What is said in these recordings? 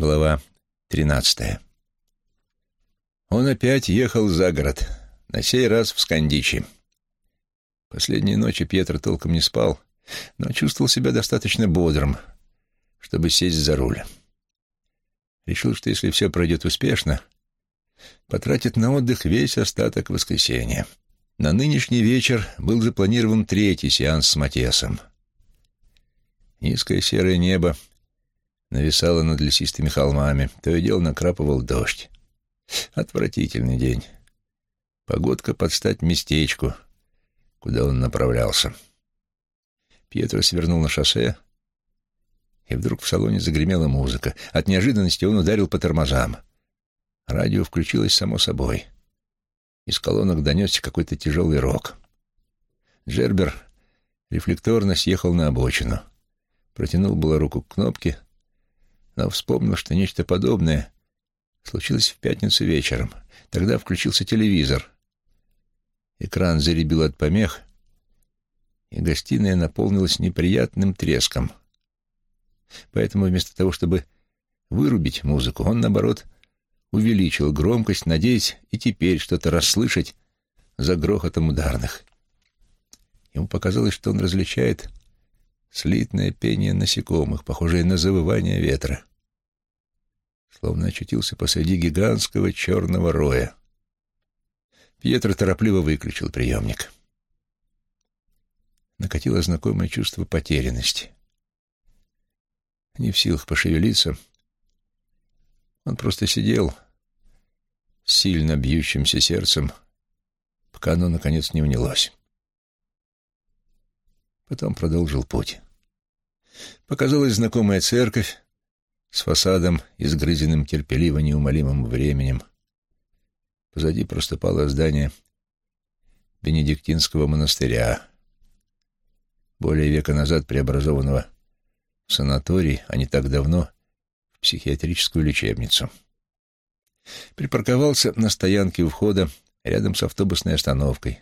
Глава тринадцатая. Он опять ехал за город, на сей раз в Скандичи. Последние ночи Пьетро толком не спал, но чувствовал себя достаточно бодрым, чтобы сесть за руль. Решил, что если все пройдет успешно, потратит на отдых весь остаток воскресенья. На нынешний вечер был запланирован третий сеанс с Матесом. Низкое серое небо нависало над лесистыми холмами, то и дело накрапывал дождь. Отвратительный день. Погодка под стать местечку, куда он направлялся. Пьетро свернул на шоссе, и вдруг в салоне загремела музыка. От неожиданности он ударил по тормозам. Радио включилось само собой. Из колонок донесся какой-то тяжелый рок. Джербер рефлекторно съехал на обочину. Протянул было руку к кнопке, но вспомнил, что нечто подобное случилось в пятницу вечером. Тогда включился телевизор. Экран заребил от помех, и гостиная наполнилась неприятным треском. Поэтому вместо того, чтобы вырубить музыку, он, наоборот, увеличил громкость, надеясь и теперь что-то расслышать за грохотом ударных. Ему показалось, что он различает слитное пение насекомых, похожее на завывание ветра. Словно очутился посреди гигантского черного роя. Пьетро торопливо выключил приемник. Накатило знакомое чувство потерянности. Не в силах пошевелиться, он просто сидел с сильно бьющимся сердцем, пока оно, наконец, не унялось. Потом продолжил путь. Показалась знакомая церковь с фасадом, изгрызенным терпеливо неумолимым временем. Позади проступало здание Бенедиктинского монастыря, более века назад преобразованного в санаторий, а не так давно в психиатрическую лечебницу. Припарковался на стоянке у входа рядом с автобусной остановкой.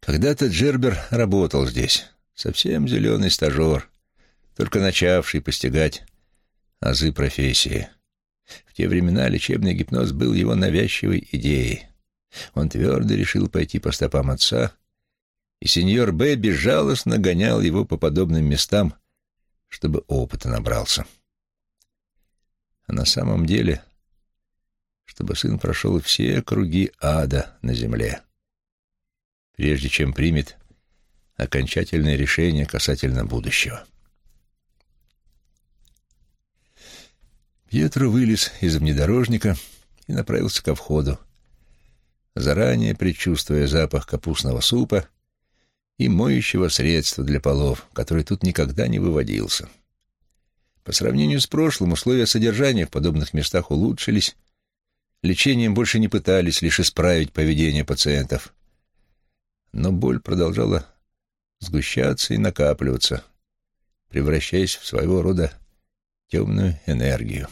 Когда-то Джербер работал здесь, совсем зеленый стажер, только начавший постигать азы профессии. В те времена лечебный гипноз был его навязчивой идеей. Он твердо решил пойти по стопам отца, и сеньор Б. безжалостно гонял его по подобным местам, чтобы опыта набрался. А на самом деле, чтобы сын прошел все круги ада на земле, прежде чем примет окончательное решение касательно будущего. Пьетро вылез из внедорожника и направился ко входу, заранее предчувствуя запах капустного супа и моющего средства для полов, который тут никогда не выводился. По сравнению с прошлым, условия содержания в подобных местах улучшились, лечением больше не пытались лишь исправить поведение пациентов. Но боль продолжала сгущаться и накапливаться, превращаясь в своего рода темную энергию.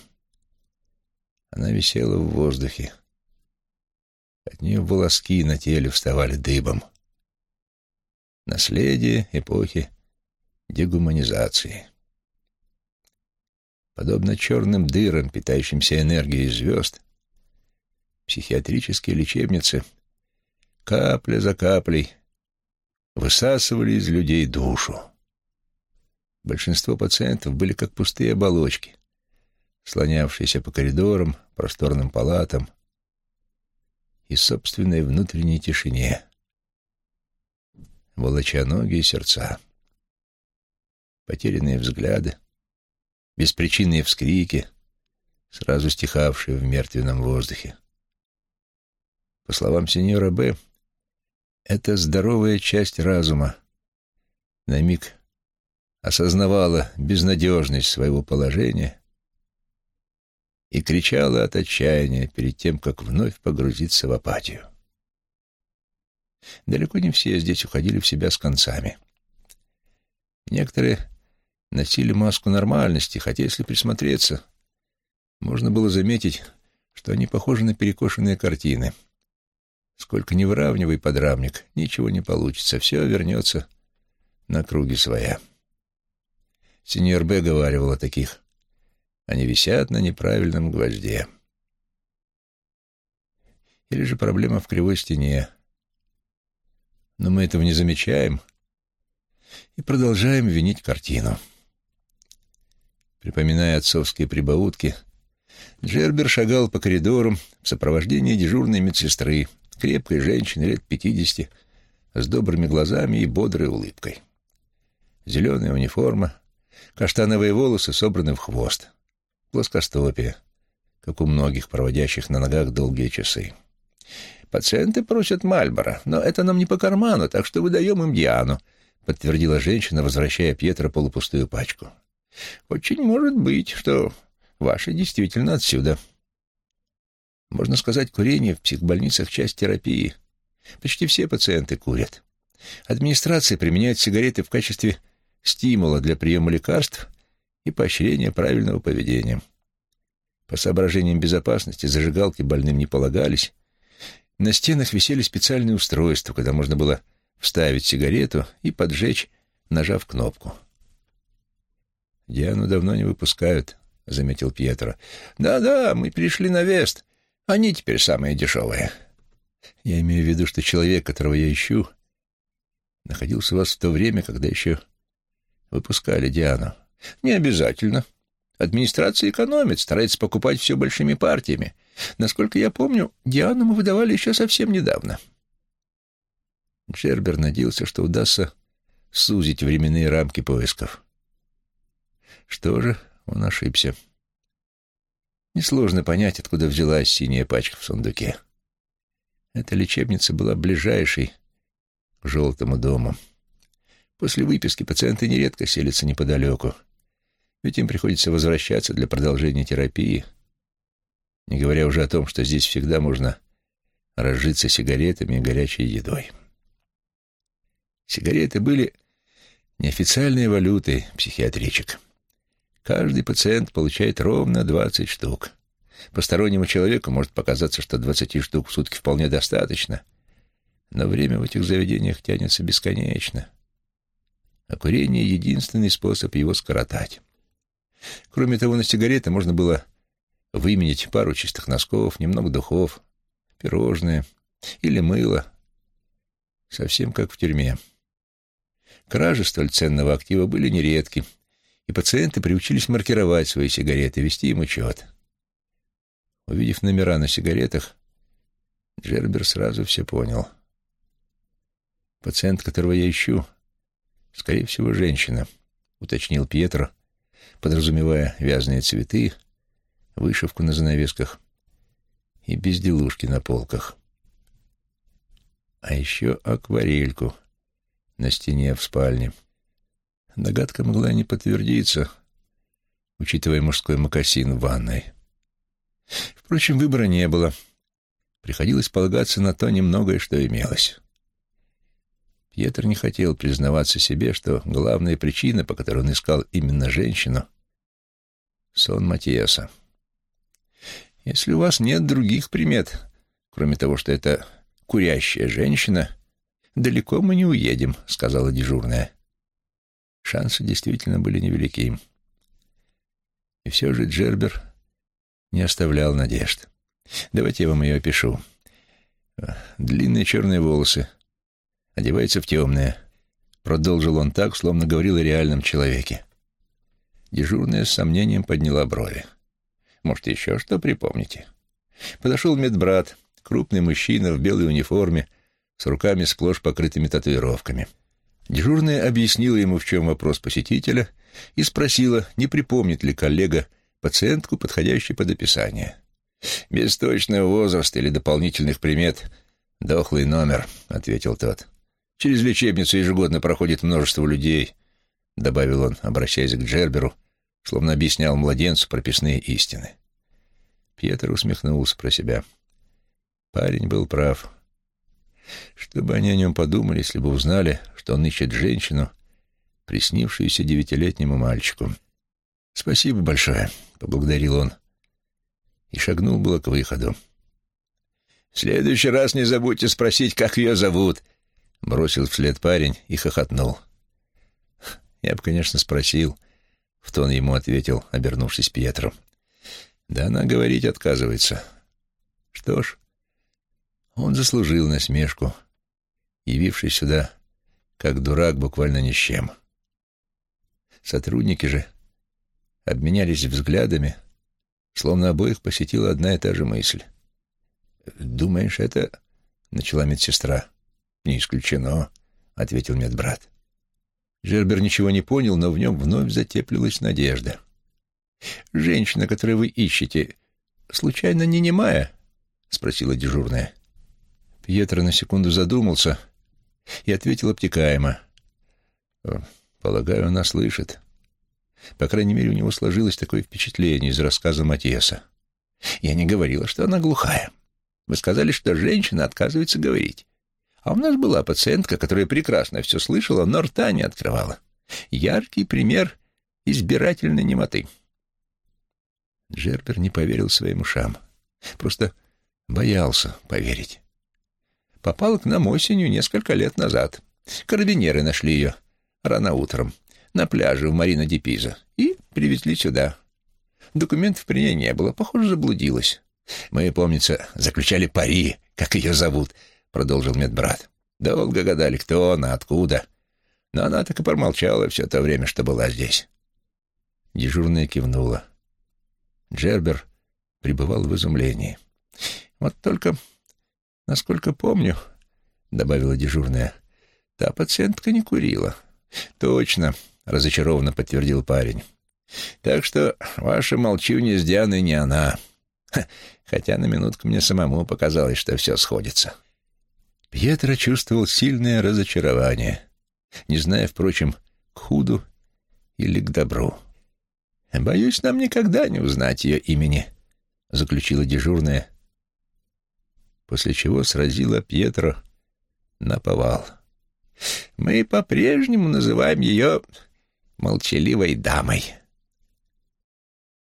Она висела в воздухе. От нее волоски на теле вставали дыбом. Наследие эпохи дегуманизации. Подобно черным дырам, питающимся энергией звезд, психиатрические лечебницы капля за каплей высасывали из людей душу. Большинство пациентов были как пустые оболочки, слонявшиеся по коридорам, просторным палатам и собственной внутренней тишине, волоча ноги и сердца. Потерянные взгляды, беспричинные вскрики, сразу стихавшие в мертвенном воздухе. По словам сеньора Б., это здоровая часть разума на миг осознавала безнадежность своего положения и кричала от отчаяния перед тем, как вновь погрузиться в апатию. Далеко не все здесь уходили в себя с концами. Некоторые носили маску нормальности, хотя, если присмотреться, можно было заметить, что они похожи на перекошенные картины. Сколько ни выравнивай подрамник, ничего не получится, все вернется на круги своя. Сеньор Б. говаривал о таких Они висят на неправильном гвозде. Или же проблема в кривой стене. Но мы этого не замечаем и продолжаем винить картину. Припоминая отцовские прибаутки, Джербер шагал по коридору в сопровождении дежурной медсестры, крепкой женщины лет пятидесяти, с добрыми глазами и бодрой улыбкой. Зеленая униформа, каштановые волосы собраны в хвост, плоскостопие, как у многих, проводящих на ногах долгие часы. «Пациенты просят Мальбора, но это нам не по карману, так что выдаем им Диану», подтвердила женщина, возвращая Пьетро полупустую пачку. «Очень может быть, что ваши действительно отсюда». Можно сказать, курение в психбольницах — часть терапии. Почти все пациенты курят. Администрация применяет сигареты в качестве стимула для приема лекарств и поощрения правильного поведения. По соображениям безопасности зажигалки больным не полагались. На стенах висели специальные устройства, куда можно было вставить сигарету и поджечь, нажав кнопку. «Диану давно не выпускают», — заметил Пьетро. «Да-да, мы перешли на Вест. Они теперь самые дешевые». «Я имею в виду, что человек, которого я ищу, находился у вас в то время, когда еще выпускали Диану». «Не обязательно. Администрация экономит, старается покупать все большими партиями. Насколько я помню, Диану мы выдавали еще совсем недавно». Джербер надеялся, что удастся сузить временные рамки поисков. Что же, он ошибся. Несложно понять, откуда взялась синяя пачка в сундуке. Эта лечебница была ближайшей к желтому дому. После выписки пациенты нередко селятся неподалеку, ведь им приходится возвращаться для продолжения терапии, не говоря уже о том, что здесь всегда можно разжиться сигаретами и горячей едой. Сигареты были неофициальной валютой психиатричек. Каждый пациент получает ровно 20 штук. Постороннему человеку может показаться, что 20 штук в сутки вполне достаточно, но время в этих заведениях тянется бесконечно. А курение — единственный способ его скоротать. Кроме того, на сигареты можно было выменить пару чистых носков, немного духов, пирожные или мыло, совсем как в тюрьме. Кражи столь ценного актива были нередки — и пациенты приучились маркировать свои сигареты, вести им учет. Увидев номера на сигаретах, Джербер сразу все понял. «Пациент, которого я ищу, скорее всего, женщина», — уточнил Пьетро, подразумевая вязаные цветы, вышивку на занавесках и безделушки на полках. А еще акварельку на стене в спальне — Догадка могла не подтвердиться, учитывая мужской мокасин в ванной. Впрочем, выбора не было. Приходилось полагаться на то немногое, что имелось. Пьетр не хотел признаваться себе, что главная причина, по которой он искал именно женщину — сон Матиаса. Если у вас нет других примет, кроме того, что это курящая женщина, далеко мы не уедем, — сказала дежурная. Шансы действительно были невелики. И все же Джербер не оставлял надежд. Давайте я вам ее опишу. Длинные черные волосы, одевается в темное. Продолжил он так, словно говорил о реальном человеке. Дежурная с сомнением подняла брови. Может, еще что припомните? Подошел медбрат, крупный мужчина в белой униформе, с руками сплошь покрытыми татуировками. — Дежурная объяснила ему, в чем вопрос посетителя, и спросила, не припомнит ли коллега пациентку, подходящую под описание. «Без точного возраста или дополнительных примет — дохлый номер», — ответил тот. «Через лечебницу ежегодно проходит множество людей», — добавил он, обращаясь к Джерберу, словно объяснял младенцу прописные истины. Пьетер усмехнулся про себя. Парень был прав. Что бы они о нем подумали, если бы узнали, что он ищет женщину, приснившуюся девятилетнему мальчику. «Спасибо большое», — поблагодарил он и шагнул было к выходу. «В следующий раз не забудьте спросить, как ее зовут», — бросил вслед парень и хохотнул. «Я бы, конечно, спросил», — в тон ему ответил, обернувшись Пьетро. Да она говорить отказывается. Что ж, он заслужил насмешку, явившись сюда как дурак буквально ни с чем. Сотрудники же обменялись взглядами, словно обоих посетила одна и та же мысль. «Думаешь, это...» — начала медсестра. «Не исключено», — ответил медбрат. Жербер ничего не понял, но в нем вновь затеплилась надежда. «Женщина, которую вы ищете, случайно не немая?» — спросила дежурная. Пьетро на секунду задумался и ответил обтекаемо. «Полагаю, она слышит. По крайней мере, у него сложилось такое впечатление из рассказа Матьеса. Я не говорила, что она глухая. Вы сказали, что женщина отказывается говорить. А у нас была пациентка, которая прекрасно все слышала, но рта не открывала. Яркий пример избирательной немоты. Джербер не поверил своим ушам. Просто боялся поверить. Попала к нам осенью несколько лет назад. Карабинеры нашли ее рано утром на пляже в Марина ди Пиза и привезли сюда. Документов при ней не было, похоже, заблудилась. Мы, помнится, заключали пари, как ее зовут, продолжил медбрат. Долго гадали, кто она, откуда. Но она так и промолчала все то время, что была здесь. Дежурная кивнула. Джербер пребывал в изумлении. «Вот только, насколько помню, — добавила дежурная, — та пациентка не курила». «Точно», — разочарованно подтвердил парень. «Так что ваше молчание с Дианой не она. Хотя на минутку мне самому показалось, что все сходится». Пьетро чувствовал сильное разочарование, не зная, впрочем, к худу или к добру. «Боюсь, нам никогда не узнать ее имени», — заключила дежурная, после чего сразила Пьетро на повал. «Мы по-прежнему называем ее молчаливой дамой».